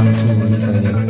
啊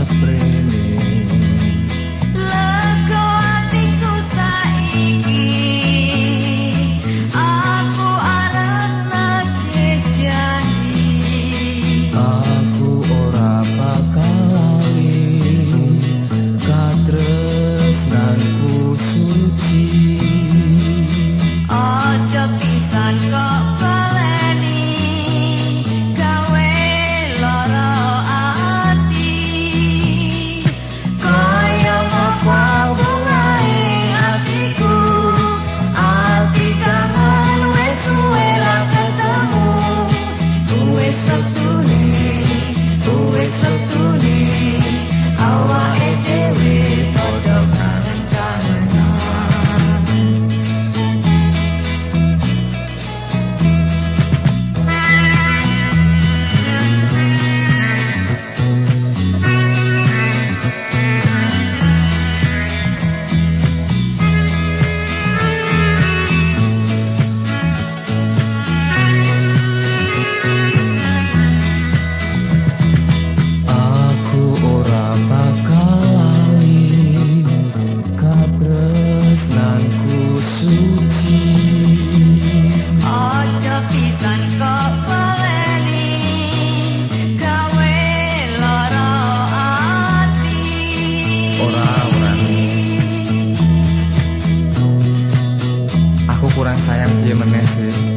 Aku arah nak kejadian Aku kurang sayang dia meneh sih